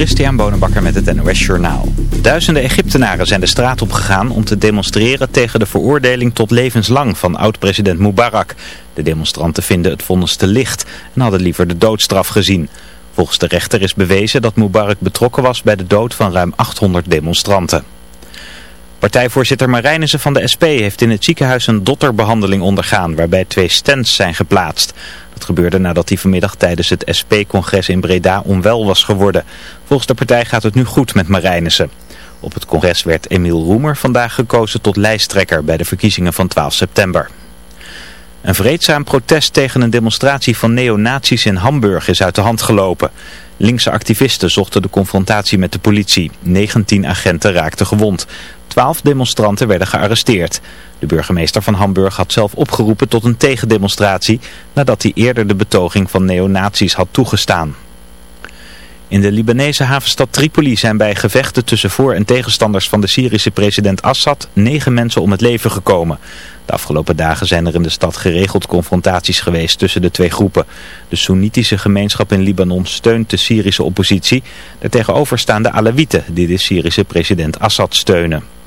Christian Bonenbakker met het NOS Journaal. Duizenden Egyptenaren zijn de straat op gegaan om te demonstreren tegen de veroordeling tot levenslang van oud-president Mubarak. De demonstranten vinden het vonnis te licht en hadden liever de doodstraf gezien. Volgens de rechter is bewezen dat Mubarak betrokken was bij de dood van ruim 800 demonstranten. Partijvoorzitter Marijnissen van de SP heeft in het ziekenhuis een dotterbehandeling ondergaan waarbij twee stents zijn geplaatst. Gebeurde nadat hij vanmiddag tijdens het SP-congres in Breda onwel was geworden. Volgens de partij gaat het nu goed met Marijnissen. Op het congres werd Emiel Roemer vandaag gekozen tot lijsttrekker bij de verkiezingen van 12 september. Een vreedzaam protest tegen een demonstratie van neonazies in Hamburg is uit de hand gelopen. Linkse activisten zochten de confrontatie met de politie. 19 agenten raakten gewond. 12 demonstranten werden gearresteerd. De burgemeester van Hamburg had zelf opgeroepen tot een tegendemonstratie nadat hij eerder de betoging van neonazies had toegestaan. In de Libanese havenstad Tripoli zijn bij gevechten tussen voor- en tegenstanders van de Syrische president Assad negen mensen om het leven gekomen. De afgelopen dagen zijn er in de stad geregeld confrontaties geweest tussen de twee groepen. De Soenitische gemeenschap in Libanon steunt de Syrische oppositie. Daartegenover staan de Alawieten die de Syrische president Assad steunen.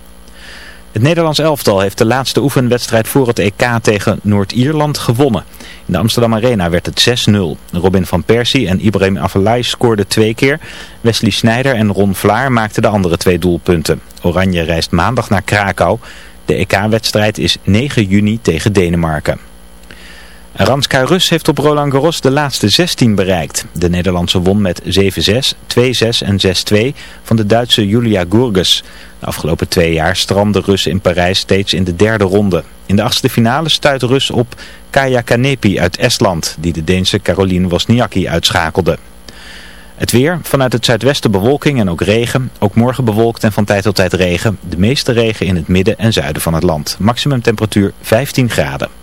Het Nederlands elftal heeft de laatste oefenwedstrijd voor het EK tegen Noord-Ierland gewonnen. In de Amsterdam Arena werd het 6-0. Robin van Persie en Ibrahim Afellay scoorden twee keer. Wesley Sneijder en Ron Vlaar maakten de andere twee doelpunten. Oranje reist maandag naar Krakau. De EK-wedstrijd is 9 juni tegen Denemarken. Ranska Rus heeft op Roland Garros de laatste 16 bereikt. De Nederlandse won met 7-6, 2-6 en 6-2 van de Duitse Julia Gurges. De afgelopen twee jaar strandde Rus in Parijs steeds in de derde ronde. In de achtste finale stuit Rus op Kaya Kanepi uit Estland, die de Deense Caroline Wozniacki uitschakelde. Het weer, vanuit het zuidwesten bewolking en ook regen. Ook morgen bewolkt en van tijd tot tijd regen. De meeste regen in het midden en zuiden van het land. Maximum temperatuur 15 graden.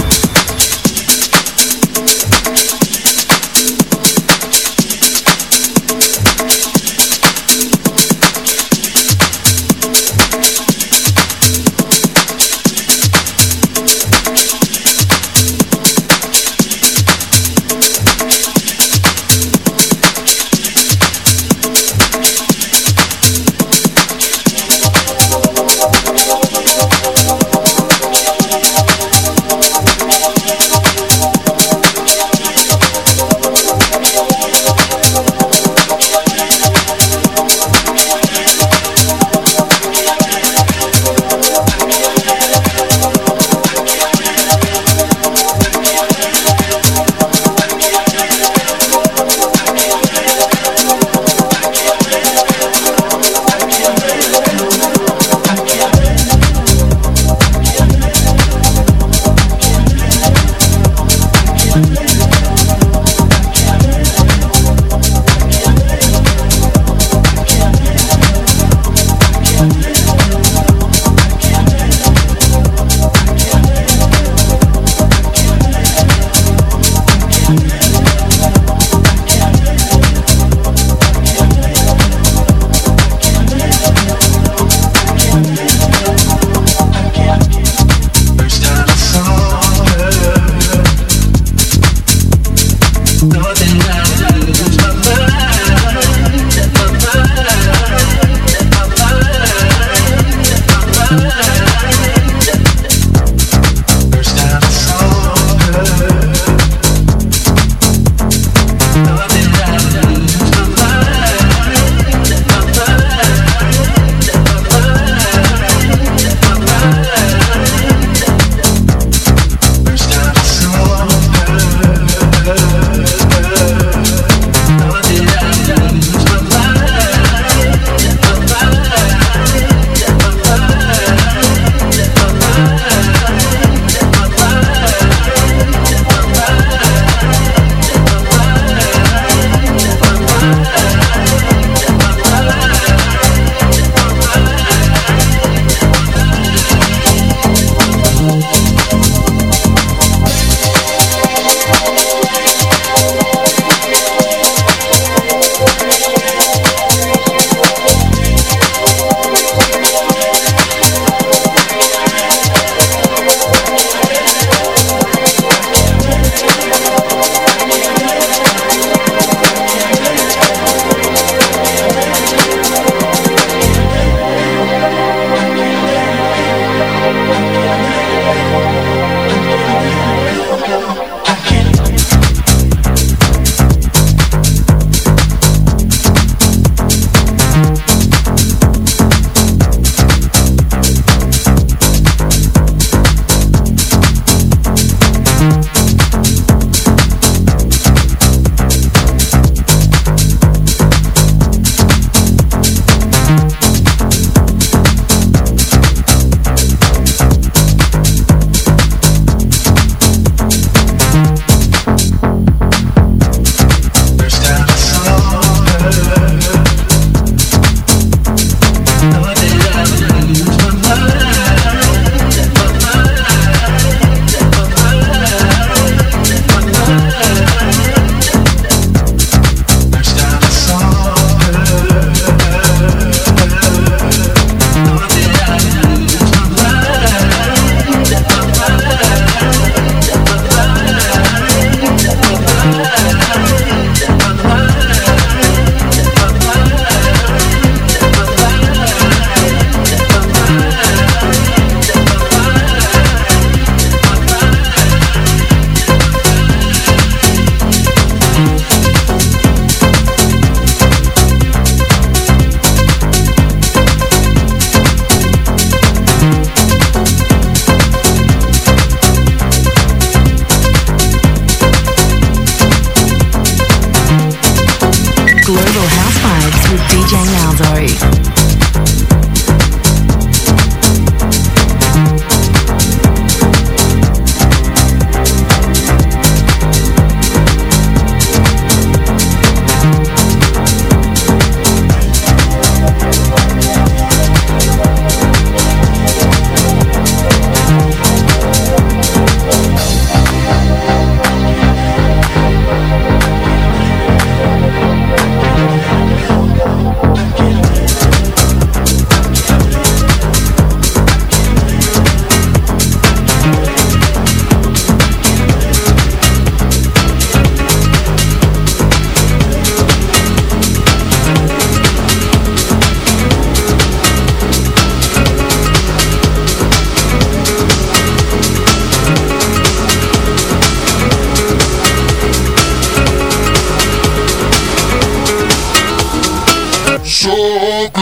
Malzo.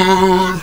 Oh.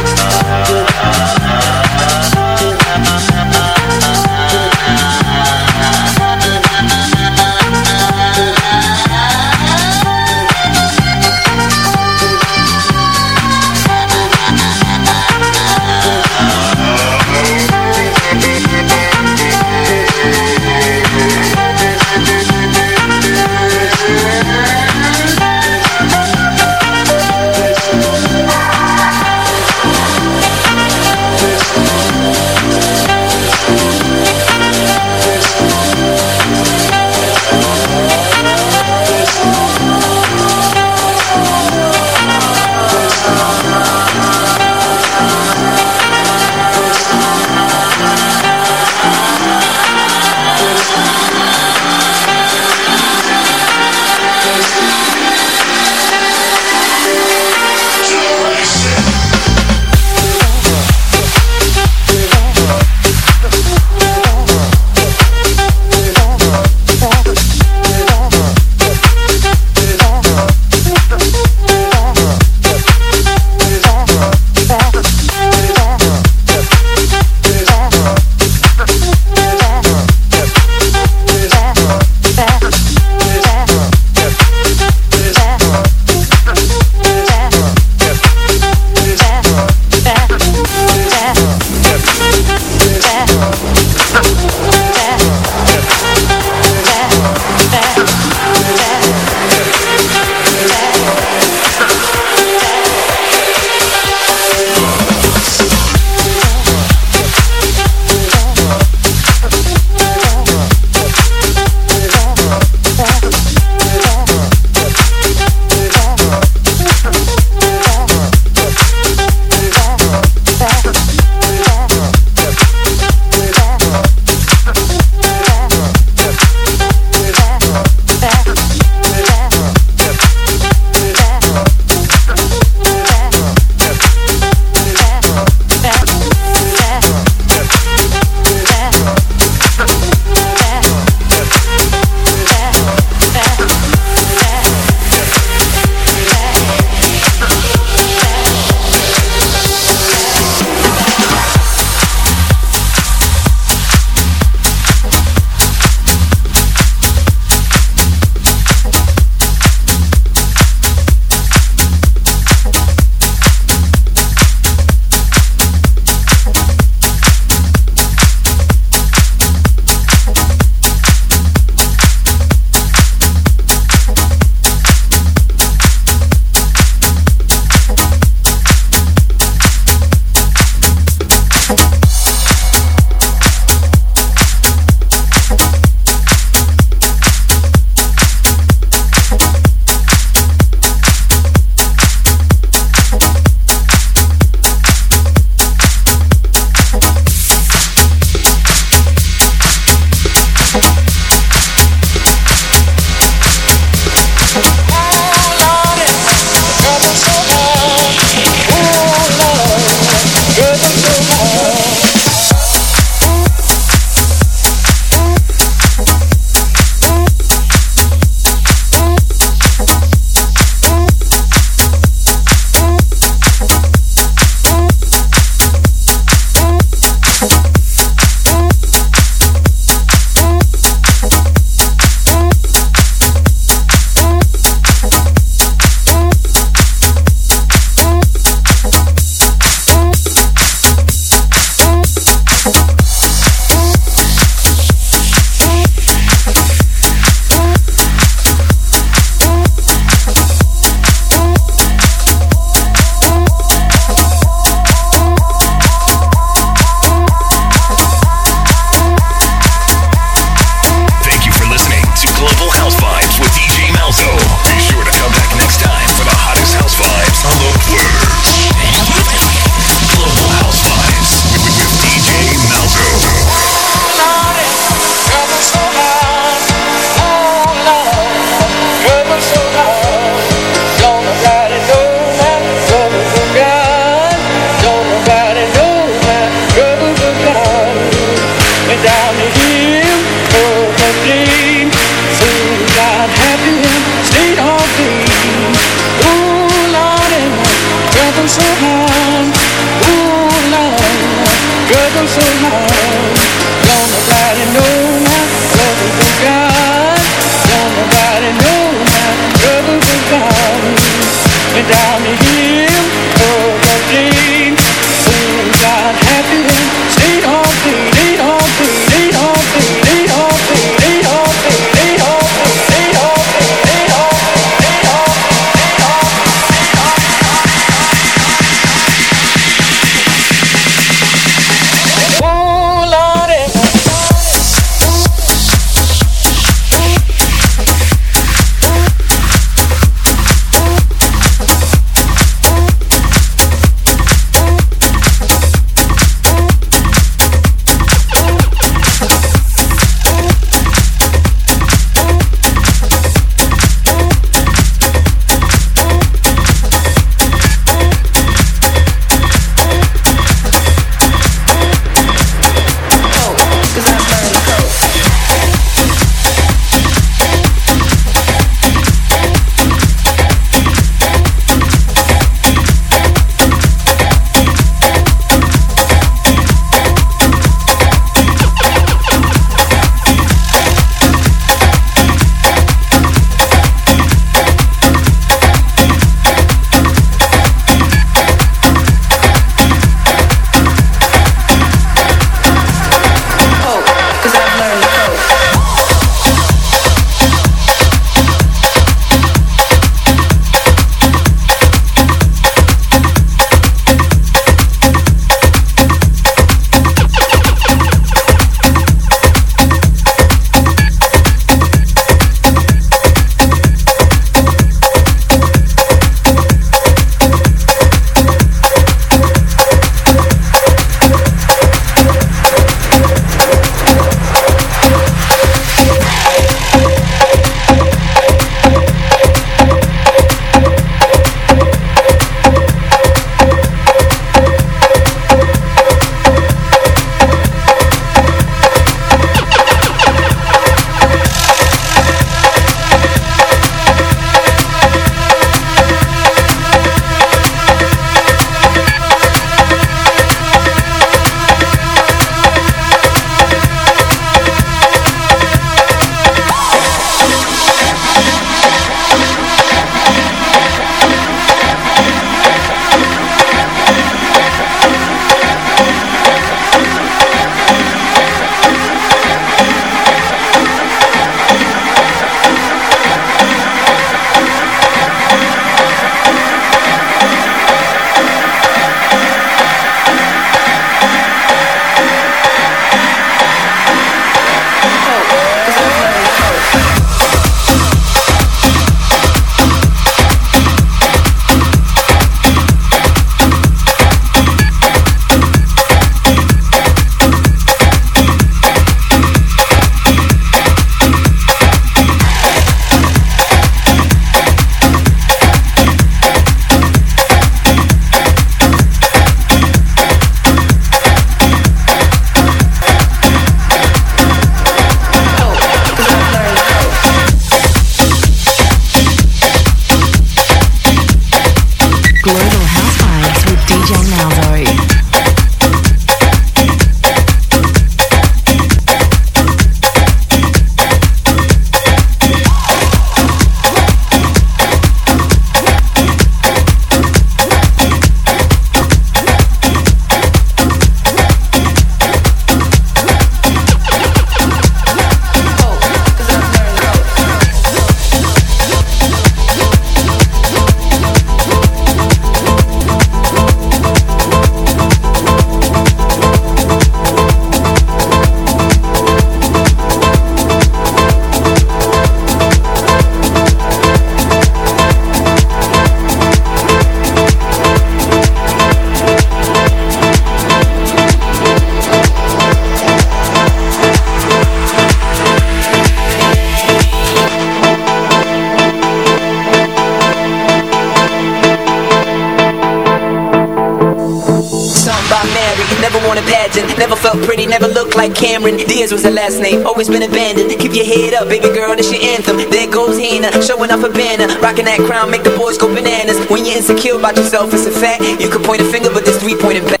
Diaz was her last name, always been abandoned. Keep your head up, baby girl, this your anthem. There goes Hina, showing off a banner. Rocking that crown, make the boys go bananas. When you're insecure about yourself, it's a fact. You can point a finger, but there's three pointed back.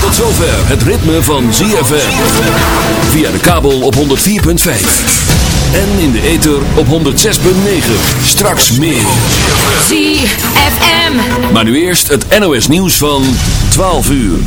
Tot zover het ritme van ZFM. Via de kabel op 104.5. En in de ether op 106.9. Straks meer. ZFM. Maar nu eerst het NOS nieuws van 12 uur.